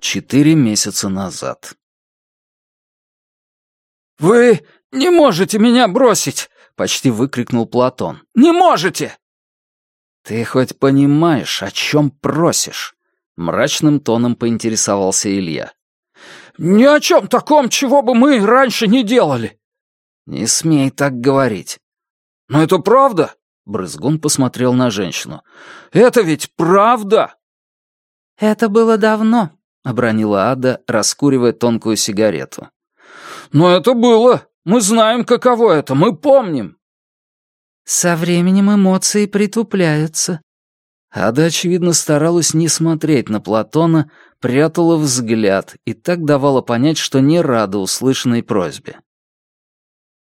Четыре месяца назад. «Вы не можете меня бросить!» — почти выкрикнул Платон. «Не можете!» «Ты хоть понимаешь, о чем просишь?» — мрачным тоном поинтересовался Илья. «Ни о чем таком, чего бы мы раньше не делали!» «Не смей так говорить!» «Но это правда!» — Брызгун посмотрел на женщину. «Это ведь правда!» «Это было давно», — обронила Ада, раскуривая тонкую сигарету. «Но это было! Мы знаем, каково это, мы помним!» «Со временем эмоции притупляются». Ада, очевидно, старалась не смотреть на Платона, прятала взгляд и так давала понять, что не рада услышанной просьбе.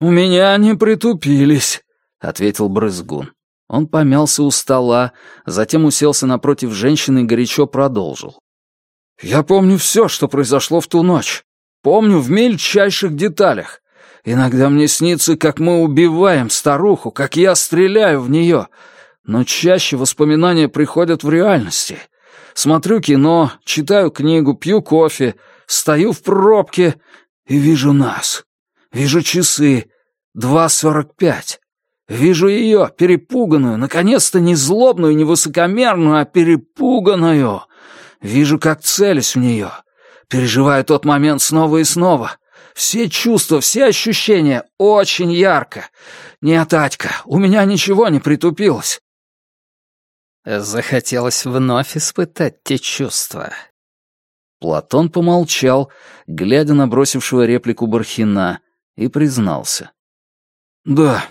«У меня они притупились», — ответил Брызгун. Он помялся у стола, затем уселся напротив женщины и горячо продолжил. «Я помню все, что произошло в ту ночь. Помню в мельчайших деталях. Иногда мне снится, как мы убиваем старуху, как я стреляю в нее. Но чаще воспоминания приходят в реальности. Смотрю кино, читаю книгу, пью кофе, стою в пробке и вижу нас. Вижу часы. Два сорок пять. Вижу ее, перепуганную, наконец-то не злобную, не высокомерную, а перепуганную. Вижу, как целюсь в нее. Переживаю тот момент снова и снова. Все чувства, все ощущения очень ярко. Нет, Атька, у меня ничего не притупилось. Захотелось вновь испытать те чувства. Платон помолчал, глядя на бросившего реплику Бархина, и признался. «Да».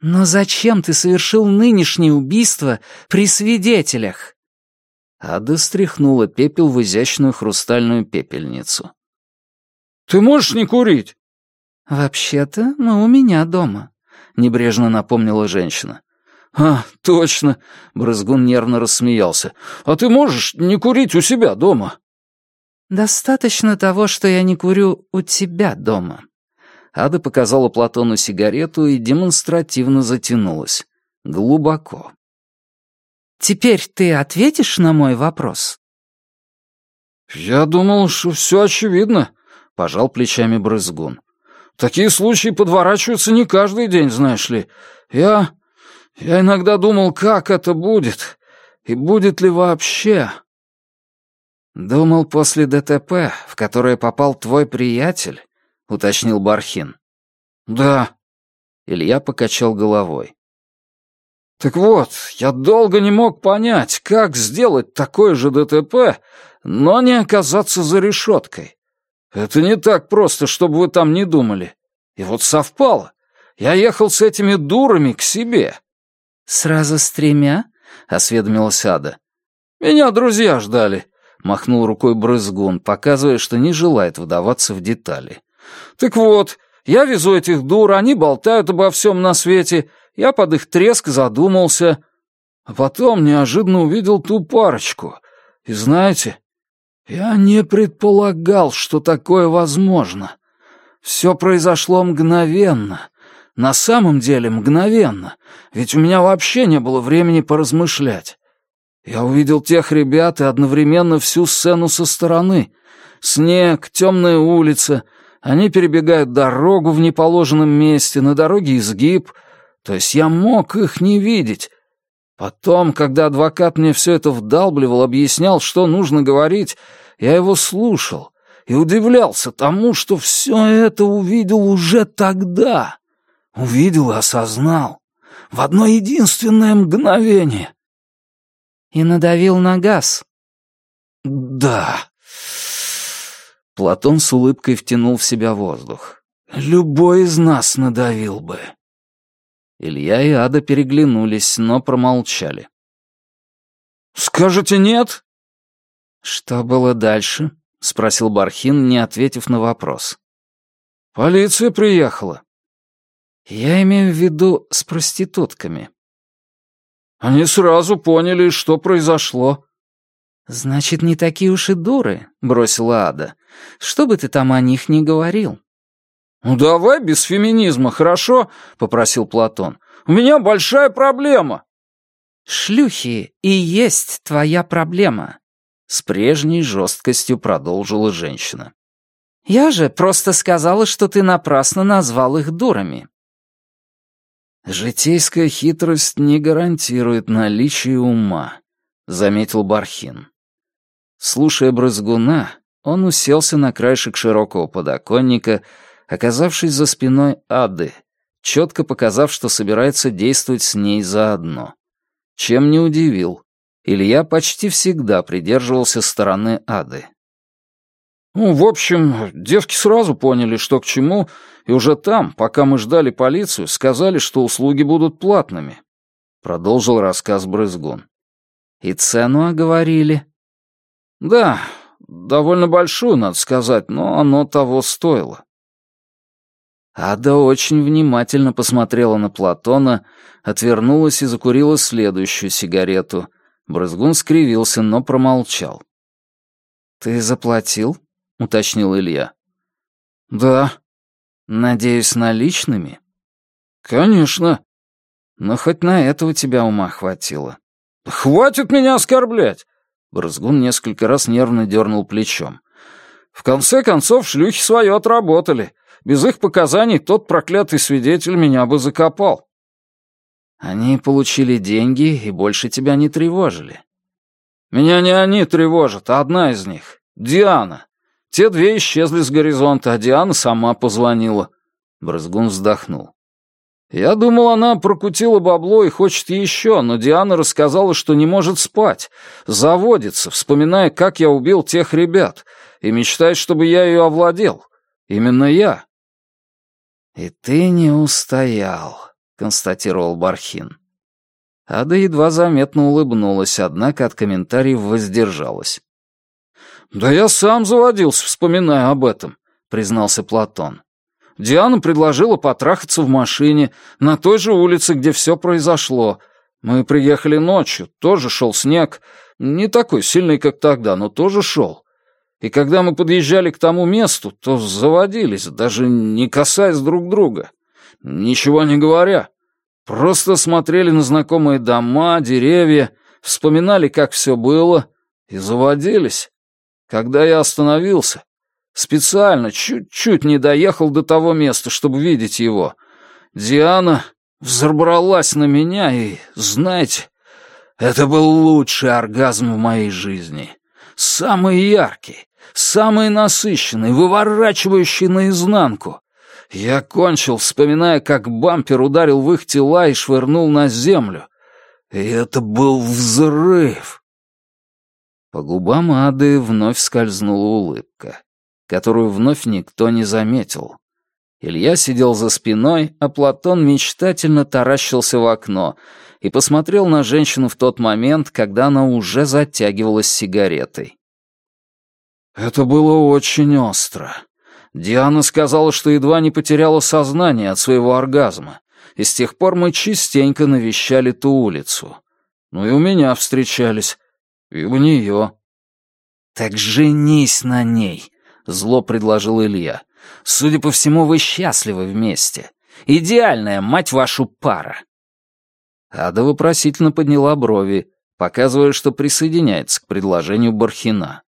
«Но зачем ты совершил нынешнее убийство при свидетелях?» Ада стряхнула пепел в изящную хрустальную пепельницу. «Ты можешь не курить?» «Вообще-то мы у меня дома», — небрежно напомнила женщина. «А, точно!» — Брызгун нервно рассмеялся. «А ты можешь не курить у себя дома?» «Достаточно того, что я не курю у тебя дома». Ада показала Платону сигарету и демонстративно затянулась. Глубоко. Теперь ты ответишь на мой вопрос?» «Я думал, что все очевидно», — пожал плечами Брызгун. «Такие случаи подворачиваются не каждый день, знаешь ли. Я... я иногда думал, как это будет, и будет ли вообще...» «Думал, после ДТП, в которое попал твой приятель?» — уточнил Бархин. «Да». Илья покачал головой. Так вот, я долго не мог понять, как сделать такое же ДТП, но не оказаться за решеткой. Это не так просто, чтобы вы там не думали. И вот совпало. Я ехал с этими дурами к себе. «Сразу с тремя?» — осведомилась Ада. «Меня друзья ждали», — махнул рукой Брызгун, показывая, что не желает вдаваться в детали. «Так вот, я везу этих дур, они болтают обо всем на свете, я под их треск задумался, а потом неожиданно увидел ту парочку. И знаете, я не предполагал, что такое возможно. Все произошло мгновенно. На самом деле мгновенно. Ведь у меня вообще не было времени поразмышлять. Я увидел тех ребят и одновременно всю сцену со стороны. Снег, темная улица. Они перебегают дорогу в неположенном месте, на дороге изгиб — то есть я мог их не видеть. Потом, когда адвокат мне все это вдалбливал, объяснял, что нужно говорить, я его слушал и удивлялся тому, что все это увидел уже тогда. Увидел и осознал. В одно единственное мгновение. И надавил на газ. Да. Платон с улыбкой втянул в себя воздух. Любой из нас надавил бы. Илья и Ада переглянулись, но промолчали. «Скажете нет?» «Что было дальше?» — спросил Бархин, не ответив на вопрос. «Полиция приехала». «Я имею в виду с проститутками». «Они сразу поняли, что произошло». «Значит, не такие уж и дуры», — бросила Ада. «Что бы ты там о них ни говорил». «Ну давай без феминизма, хорошо?» — попросил Платон. «У меня большая проблема». Шлюхи и есть твоя проблема», — с прежней жесткостью продолжила женщина. «Я же просто сказала, что ты напрасно назвал их дурами». «Житейская хитрость не гарантирует наличие ума», — заметил Бархин. Слушая брызгуна, он уселся на краешек широкого подоконника, оказавшись за спиной Ады, четко показав, что собирается действовать с ней заодно. Чем не удивил. Илья почти всегда придерживался стороны Ады. Ну, в общем, девки сразу поняли, что к чему, и уже там, пока мы ждали полицию, сказали, что услуги будут платными. Продолжил рассказ Брызгун. И цену оговорили. Да, довольно большую, надо сказать, но оно того стоило. Ада очень внимательно посмотрела на Платона, отвернулась и закурила следующую сигарету. Брызгун скривился, но промолчал. «Ты заплатил?» — уточнил Илья. «Да». «Надеюсь, наличными?» «Конечно». «Но хоть на это у тебя ума хватило». «Хватит меня оскорблять!» Брызгун несколько раз нервно дернул плечом. «В конце концов, шлюхи свое отработали. Без их показаний тот проклятый свидетель меня бы закопал». «Они получили деньги и больше тебя не тревожили». «Меня не они тревожат, а одна из них. Диана. Те две исчезли с горизонта, а Диана сама позвонила. Брызгун вздохнул. Я думал, она прокутила бабло и хочет еще, но Диана рассказала, что не может спать, заводится, вспоминая, как я убил тех ребят, и мечтает, чтобы я ее овладел. Именно я. «И ты не устоял», — констатировал Бархин. Ада едва заметно улыбнулась, однако от комментариев воздержалась. «Да я сам заводился, вспоминая об этом», — признался Платон. «Диана предложила потрахаться в машине, на той же улице, где все произошло. Мы приехали ночью, тоже шел снег, не такой сильный, как тогда, но тоже шел. И когда мы подъезжали к тому месту, то заводились, даже не касаясь друг друга, ничего не говоря. Просто смотрели на знакомые дома, деревья, вспоминали, как все было, и заводились. Когда я остановился, специально чуть-чуть не доехал до того места, чтобы видеть его, Диана взобралась на меня и, знаете, это был лучший оргазм в моей жизни. Самый яркий, самый насыщенный, выворачивающий наизнанку. Я кончил, вспоминая, как бампер ударил в их тела и швырнул на землю. И это был взрыв. По губам Ады вновь скользнула улыбка, которую вновь никто не заметил. Илья сидел за спиной, а Платон мечтательно таращился в окно и посмотрел на женщину в тот момент, когда она уже затягивалась сигаретой. «Это было очень остро. Диана сказала, что едва не потеряла сознание от своего оргазма, и с тех пор мы частенько навещали ту улицу. Ну и у меня встречались. И у нее. «Так женись на ней», — зло предложил Илья. «Судя по всему, вы счастливы вместе. Идеальная, мать вашу, пара». Ада вопросительно подняла брови, показывая, что присоединяется к предложению Бархина.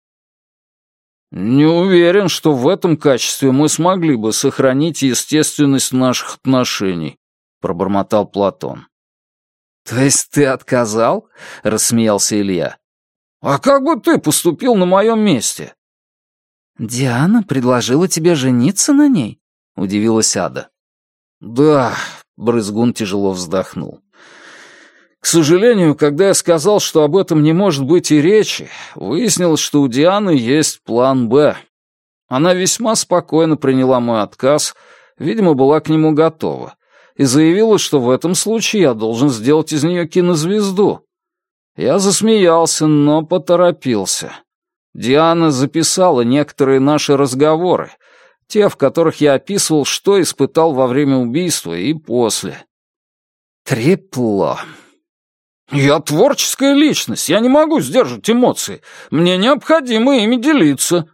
«Не уверен, что в этом качестве мы смогли бы сохранить естественность наших отношений», — пробормотал Платон. «То есть ты отказал?» — рассмеялся Илья. «А как бы ты поступил на моем месте?» «Диана предложила тебе жениться на ней?» — удивилась Ада. «Да», — Брызгун тяжело вздохнул. «К сожалению, когда я сказал, что об этом не может быть и речи, выяснилось, что у Дианы есть план «Б». Она весьма спокойно приняла мой отказ, видимо, была к нему готова, и заявила, что в этом случае я должен сделать из нее кинозвезду. Я засмеялся, но поторопился. Диана записала некоторые наши разговоры, те, в которых я описывал, что испытал во время убийства и после. Трепло. Я творческая личность, я не могу сдерживать эмоции. Мне необходимо ими делиться.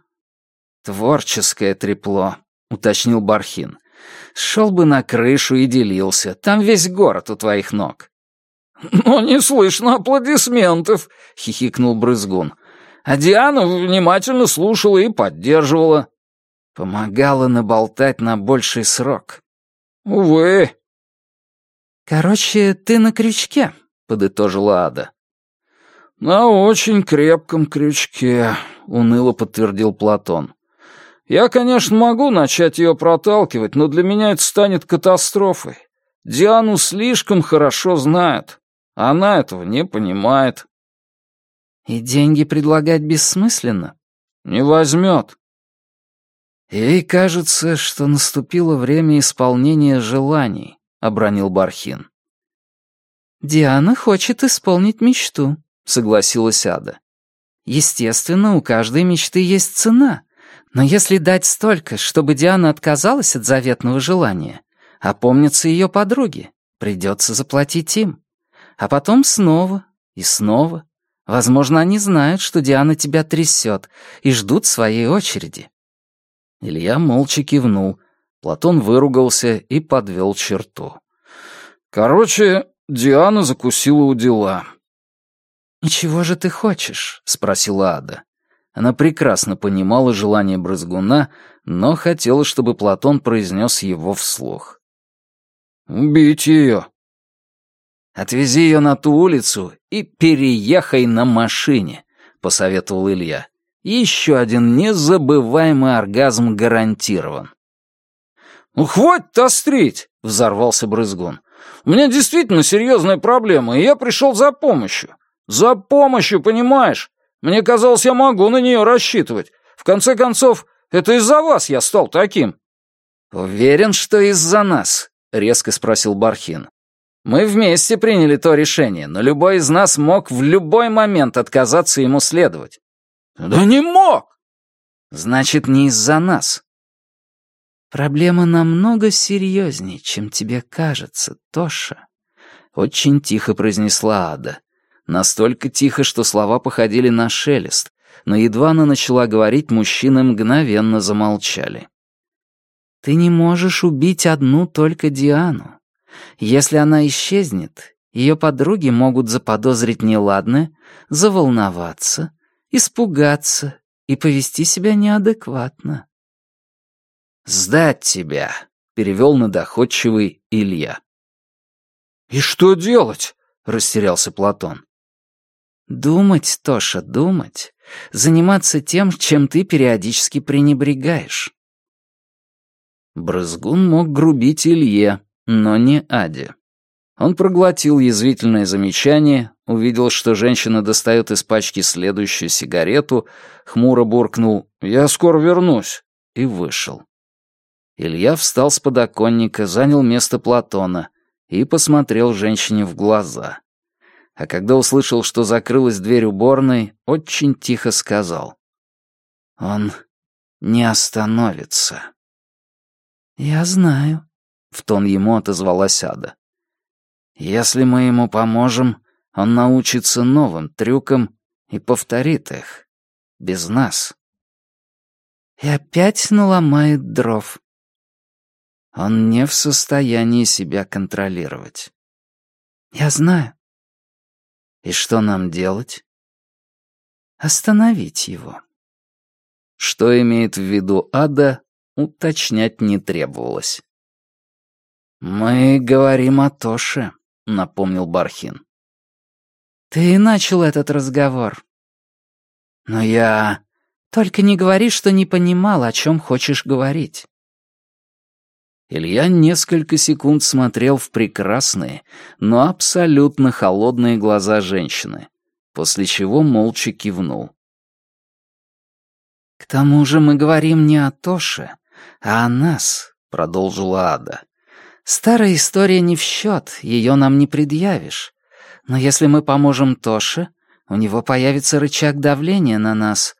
Творческое трепло, уточнил Бархин. Шел бы на крышу и делился, там весь город у твоих ног. «Но не слышно аплодисментов», — хихикнул Брызгун. «А Диана внимательно слушала и поддерживала». Помогала наболтать на больший срок. «Увы». «Короче, ты на крючке», — подытожила Ада. «На очень крепком крючке», — уныло подтвердил Платон. «Я, конечно, могу начать ее проталкивать, но для меня это станет катастрофой. Диану слишком хорошо знают. Она этого не понимает». «И деньги предлагать бессмысленно?» «Не возьмет». «Ей кажется, что наступило время исполнения желаний», — обронил Бархин. «Диана хочет исполнить мечту», — согласилась Ада. «Естественно, у каждой мечты есть цена, но если дать столько, чтобы Диана отказалась от заветного желания, опомнятся ее подруги, придется заплатить им. А потом снова и снова. Возможно, они знают, что Диана тебя трясет, и ждут своей очереди. Илья молча кивнул. Платон выругался и подвел черту. «Короче, Диана закусила у дела». «И чего же ты хочешь?» — спросила Ада. Она прекрасно понимала желание брызгуна, но хотела, чтобы Платон произнес его вслух. «Убить ее». «Отвези ее на ту улицу и переехай на машине», — посоветовал Илья. Еще один незабываемый оргазм гарантирован. «Ну, хватит острить!» — взорвался Брызгун. «У меня действительно серьезная проблема, и я пришел за помощью. За помощью, понимаешь? Мне казалось, я могу на нее рассчитывать. В конце концов, это из-за вас я стал таким». «Уверен, что из-за нас?» — резко спросил Бархин. «Мы вместе приняли то решение, но любой из нас мог в любой момент отказаться ему следовать. «Да не мог!» «Значит, не из-за нас». «Проблема намного серьезнее, чем тебе кажется, Тоша», — очень тихо произнесла Ада. Настолько тихо, что слова походили на шелест, но едва она начала говорить, мужчины мгновенно замолчали. «Ты не можешь убить одну только Диану. Если она исчезнет, ее подруги могут заподозрить неладное, заволноваться, испугаться и повести себя неадекватно. «Сдать тебя», — перевел на доходчивый Илья. «И что делать?» — растерялся Платон. «Думать, Тоша, думать. Заниматься тем, чем ты периодически пренебрегаешь». Брызгун мог грубить Илье, но не Аде. Он проглотил язвительное замечание, увидел, что женщина достает из пачки следующую сигарету, хмуро буркнул «Я скоро вернусь» и вышел. Илья встал с подоконника, занял место Платона и посмотрел женщине в глаза. А когда услышал, что закрылась дверь уборной, очень тихо сказал «Он не остановится». «Я знаю», — в тон ему отозвалась Ада. Если мы ему поможем, он научится новым трюкам и повторит их. Без нас. И опять наломает дров. Он не в состоянии себя контролировать. Я знаю. И что нам делать? Остановить его. Что имеет в виду ада, уточнять не требовалось. «Мы говорим о Тоше», напомнил Бархин. «Ты начал этот разговор». «Но я...» «Только не говори, что не понимал, о чем хочешь говорить». Илья несколько секунд смотрел в прекрасные, но абсолютно холодные глаза женщины, после чего молча кивнул. «К тому же мы говорим не о Тоше, а о нас», — продолжила Ада. Старая история не в счет, ее нам не предъявишь. Но если мы поможем Тоше, у него появится рычаг давления на нас.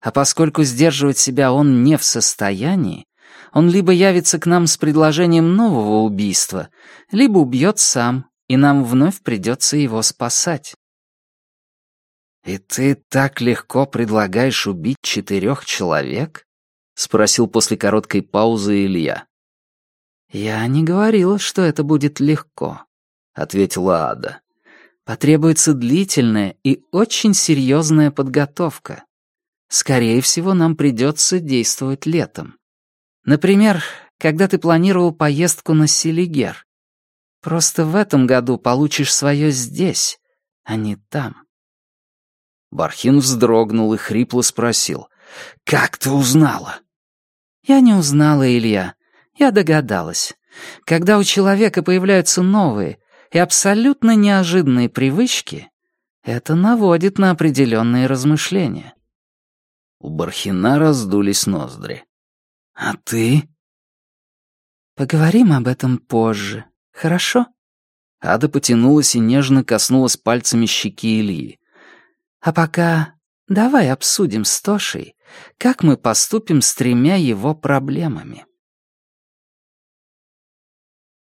А поскольку сдерживать себя он не в состоянии, он либо явится к нам с предложением нового убийства, либо убьет сам, и нам вновь придется его спасать. «И ты так легко предлагаешь убить четырех человек?» — спросил после короткой паузы Илья. «Я не говорила, что это будет легко», — ответила Ада. потребуется длительная и очень серьезная подготовка. Скорее всего, нам придется действовать летом. Например, когда ты планировал поездку на Селигер. Просто в этом году получишь свое здесь, а не там. Бархин вздрогнул и хрипло спросил. «Как ты узнала?» «Я не узнала, Илья. Я догадалась. Когда у человека появляются новые и абсолютно неожиданные привычки, это наводит на определенные размышления». У Бархина раздулись ноздри. «А ты?» «Поговорим об этом позже, хорошо?» Ада потянулась и нежно коснулась пальцами щеки Ильи. «А пока давай обсудим с Тошей, как мы поступим с тремя его проблемами».